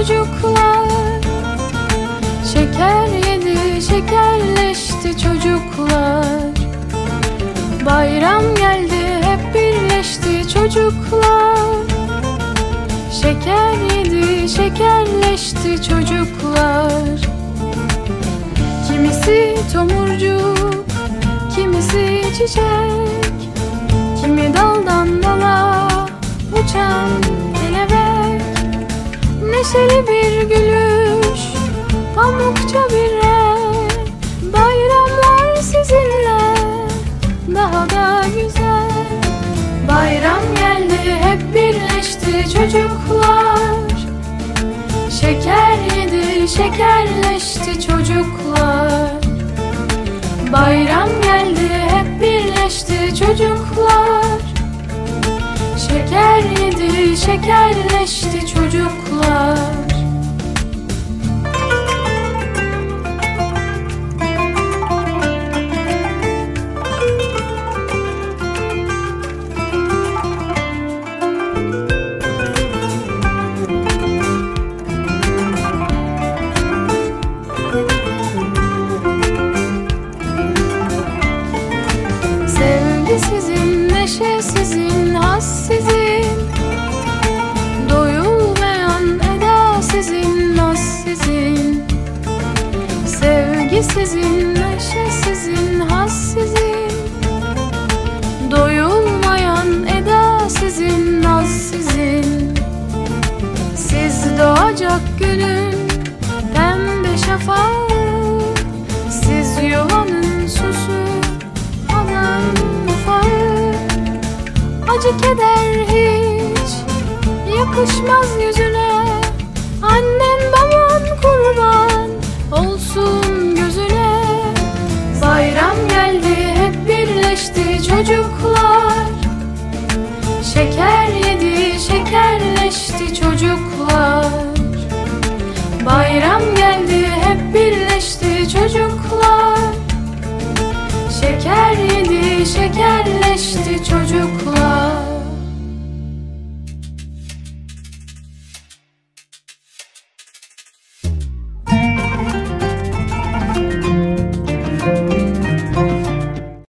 çocuklar. Şeker yedi şekerleşti çocuklar. Bayram geldi hep birleşti çocuklar. Şeker yedi şekerleşti çocuklar. Kimisi tomurcuk kimisi çiçek. Bir gülüş pamukça bir renk. Bayramlar sizinle daha da güzel. Bayram geldi hep birleşti çocuklar. Şeker yedi şekerleşti çocuklar. Bayram geldi hep birleşti çocuklar. Şeker yedi şekerleşti çocuklar sizin, has sizin. Doyulmayan eda sizin, naz sizin. Sevgi sizin, neşe sizin, has sizin. Doyulmayan eda sizin, naz sizin. Siz doğacak günün pembe şafağı Acı keder hiç. Yakışmaz yüzüne. Annen baban kurban olsun gözüne. Bayram geldi hep birleşti çocuklar. Şeker yedi şekerleşti çocuklar. Bayram geldi hep birleşti çocuklar. Şeker yedi şekerleşti